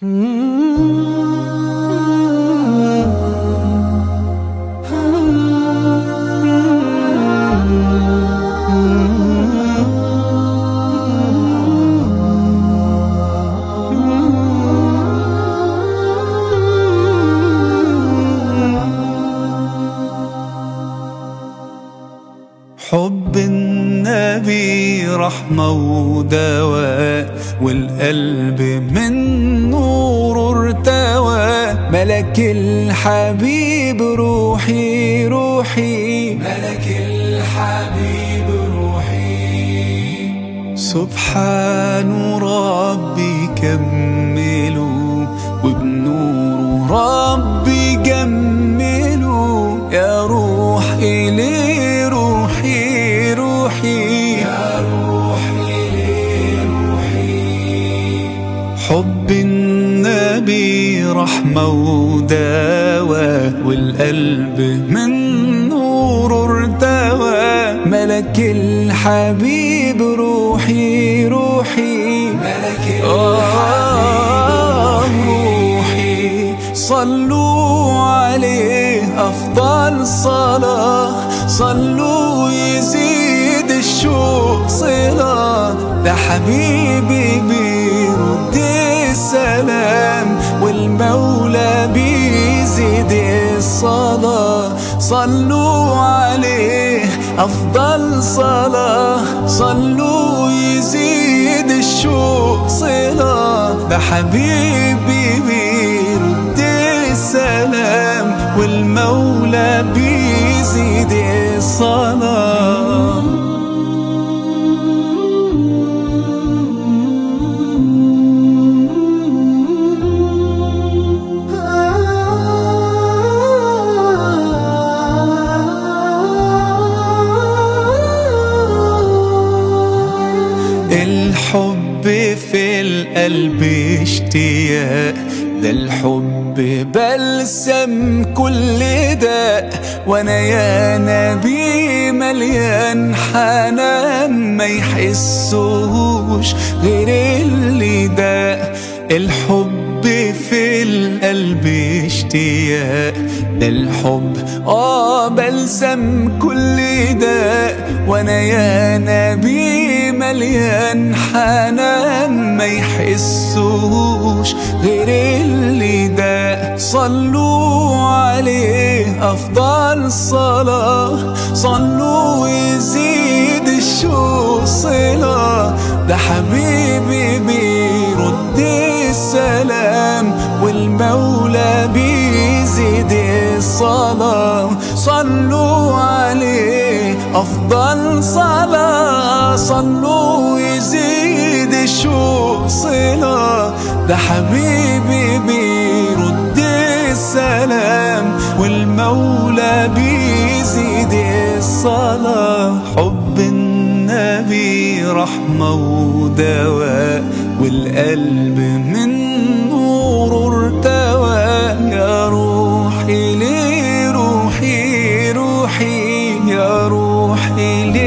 Hmm. حب النبي رحمة ودواء والقلب من نور ارتوى. ملك الحبيب روحي روحي. ملك الحبيب روحي. سبحان ربي كملوا وبنور ربي جملوا. يا روح إلي حب النبي رحمة ودواء والقلب من نور ارتوى. ملك الحبيب روحي روحي. ملك الحبيب روحي. صلوا عليه أفضل صلاة. صلوا يزيد الشوق صلاة. ده حبيبي بيرد السلام والمولى بيزيد الصلاة. صلوا عليه أفضل صلاة. صلوا يزيد الشوق صلاة. ده حبيبي بيرد السلام والمولى بيزيد الصلاة. الحب في القلب اشتياق ده الحب بلسم كل داء وأنا يا نبي مليان حنان ما يحسوش غير اللي داء. الحب في القلب اشتياق ده الحب آه بلسم كل داء وأنا يا نبي مليان حنان ما يحسوش غير اللي ده صلوا عليه أفضل صلاة صلوا يزيد الشوق صلاة ده حبيبي بيرد السلام والمولى بيزيد الصلاة. أفضل صلاة صلوا يزيد الشوق صلاة ده حبيبي بيرد السلام والمولى بيزيد الصلاة. حب النبي رحمة ودواء والقلب من ili